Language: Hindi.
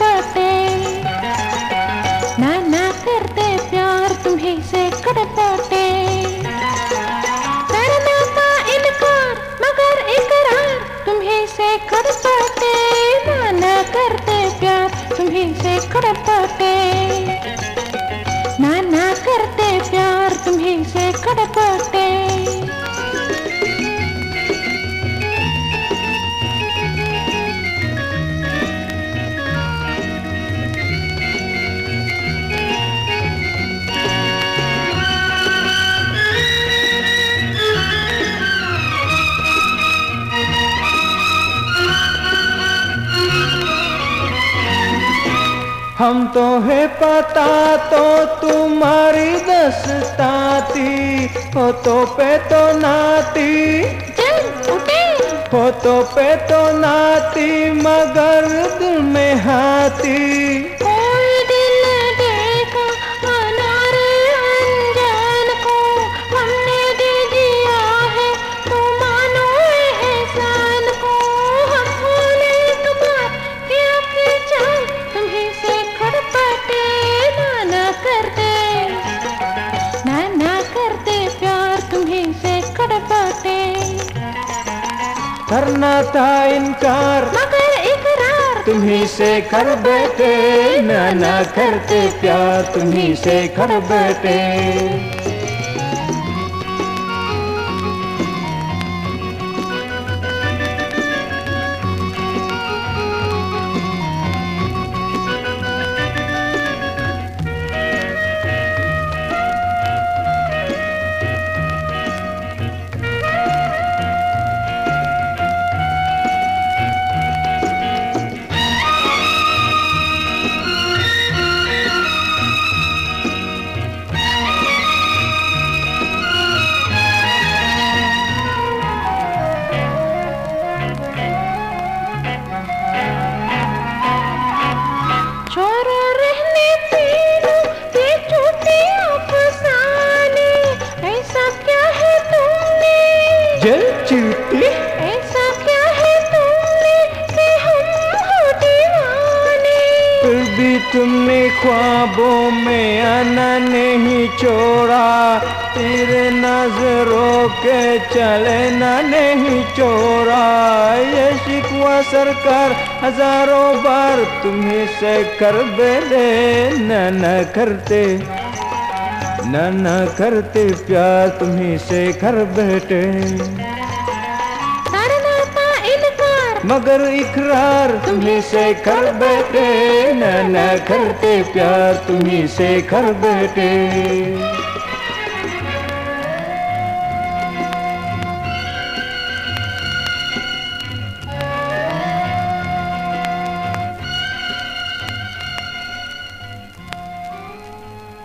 बाटे ना ना करते प्यार, तुम्ही से कर तुम्ही से कर बाटे ना करते प्यार, तुम्ही से कर बाटे ना ना करते प्यार, तुम्ही से कर बाटे हम तो है पता तो तुम्हारी दस्ताती हो तो पे तो नाती। हो तो पे तो नाती मगर दिल में हाथी। करना था इनकार। मगर इकरार। तुम्ही से कर बैठे ना ना करते प्यार। तुम्ही से कर बैठे। भी तुमने ख्वाबों में आना नहीं छोड़ा। तेरे नज़रों के चले ना नहीं छोड़ा ये शिकवा सरकार हज़ारों बार तुम्हें से कर बेले। न न करते, न न करते प्यार तुम्हें से कर बैठे मगर इकरार तुम्हें से कर बैठे न न करते प्यार तुम्हें से कर बैठे